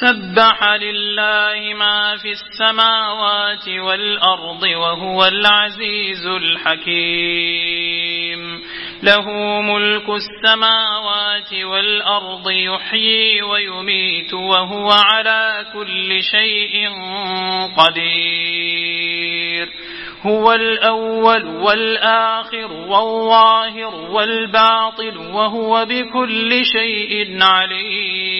سبح لله ما في السماوات والأرض وهو العزيز الحكيم. له ملك السماوات والأرض يحيي ويميت وهو على كل شيء قدير. هو الأول والآخر والظاهر والباطل وهو بكل شيء عليم.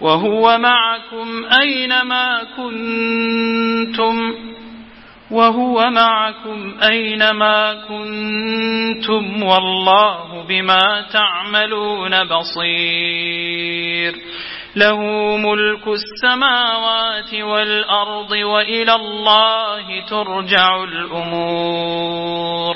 وهو معكم أينما كنتم وهو معكم أينما كنتم والله بما تعملون بصير له ملك السماوات والأرض وإلى الله ترجع الأمور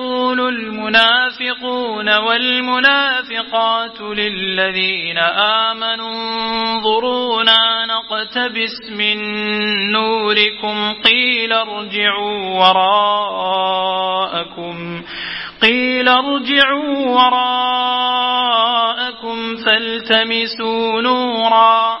المنافقون والمنافقات للذين آمنوا انظرونا نقتبس من نوركم قيل ارجعوا وراءكم قيل ارجعوا وراءكم فالتمسوا نورا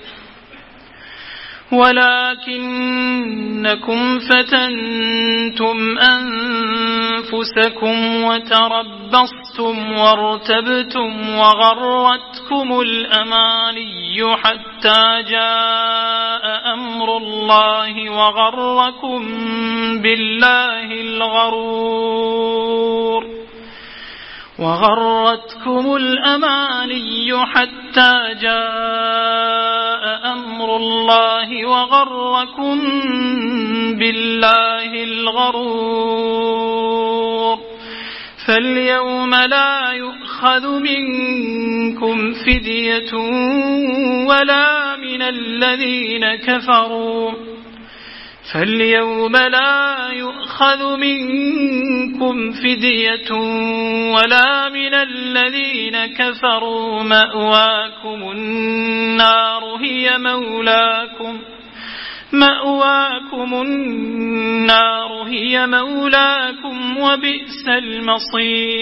ولكنكم فتنتم أنفسكم وتربصتم وارتبتم وغرتكم الأماني حتى جاء أمر الله وغركم بالله الغرور وغرتكم الأماني حتى جاء أمر الله وغركم بالله الغرور. فاليوم لا يؤخذ منكم فدية ولا من الذين كفروا. فاليوم لا يؤخذ منكم فدية ولا من الذين كفروا مأواكم النار هي مولاكم مأواكم النار هي مولاكم وبئس المصير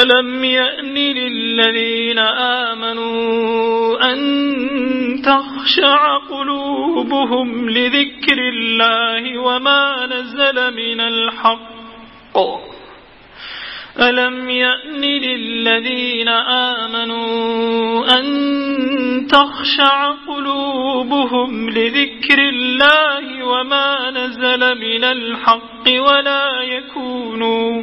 ألم يأن للذين آمنوا أن تخشع قلوبهم لذكر الله وما نزل من الحق؟ ألم يأن للذين آمنوا أن تخشع قلوبهم لذكر الله وما نزل من الحق ولا يكونوا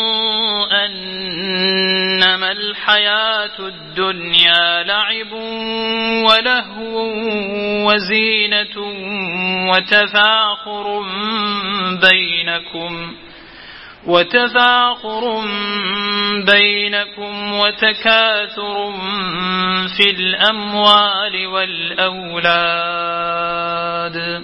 الحياة الدنيا لعب ولهو وزينة وتفاخر بينكم وتفاخر بينكم وتكاثر في الأموال والأولاد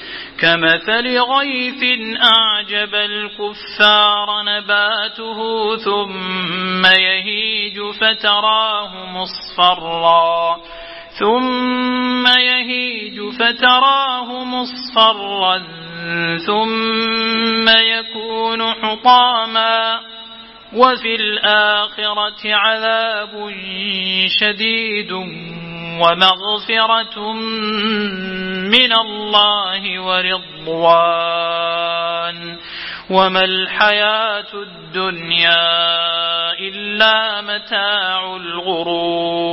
كمثل غيث أعجب الكفار نباته ثم يهيج فتراه مصفرا ثم يهيج فتراه مصفرا ثم يكون حطاما وفي الآخرة عذاب شديد ومغفرة من الله ورضوان. وما الحياة الدنيا إلا متاع الغرور.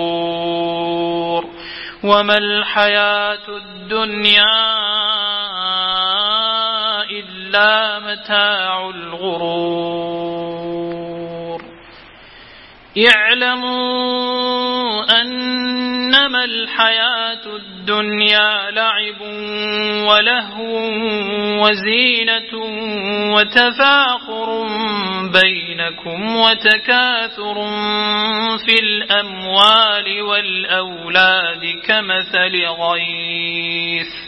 وما الحياة الدنيا إلا متاع الغرور. اعلموا أنما الحياة الدنيا لعب ولهو وزينة وتفاخر بينكم وتكاثر في الأموال والأولاد كمثل غيث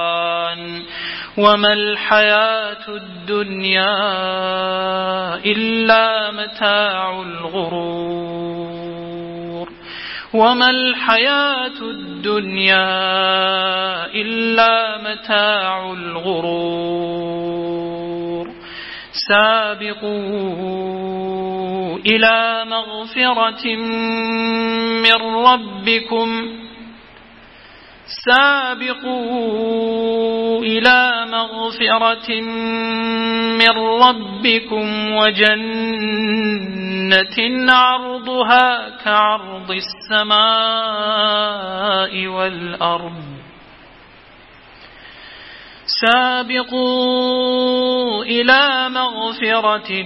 وما الحياة الدنيا إلا متاع الغرور. وما الحياة الدنيا إلا متاع الغرور. سابقوا إلى مغفرة من ربكم. سابقوا إلى مغفرة من ربكم وجنة عرضها كعرض السماء والأرض. سابقوا إلى مغفرة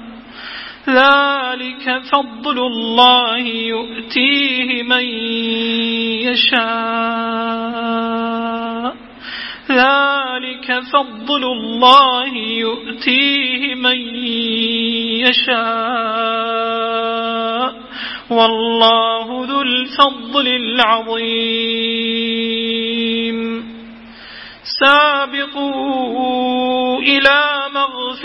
ذلك فضل الله يؤتيه من يشاء. ذلك فضل الله يؤتيه من يشاء. والله ذو الفضل العظيم. سابقوا إلى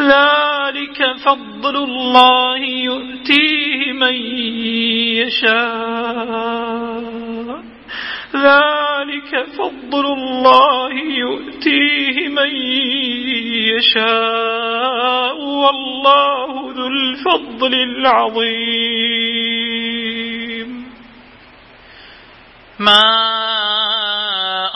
ذلك فضل الله يؤتيه من يشاء. ذلك فضل الله يؤتيه من يشاء. والله ذو الفضل العظيم. ما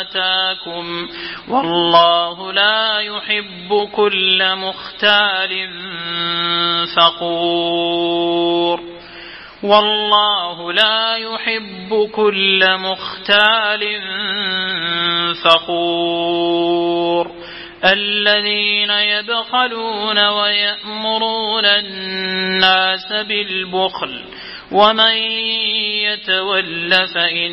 آتاكم والله لا يحب كل مختال فقور والله لا يحب كل مختال فخور الذين يبخلون ويأمرون الناس بالبخل ومن يتول فإن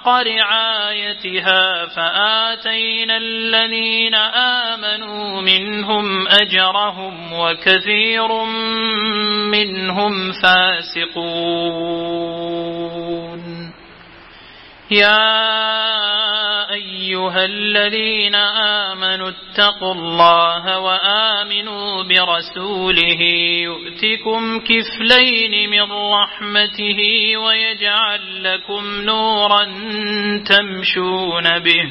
حق رعايتها فآتينا الذين آمنوا منهم أجرهم وكثير منهم فاسقون. يا أيها الذين آمنوا اتقوا الله وآمنوا برسوله يؤتكم كفلين من رحمته ويجعل لكم نورا تمشون به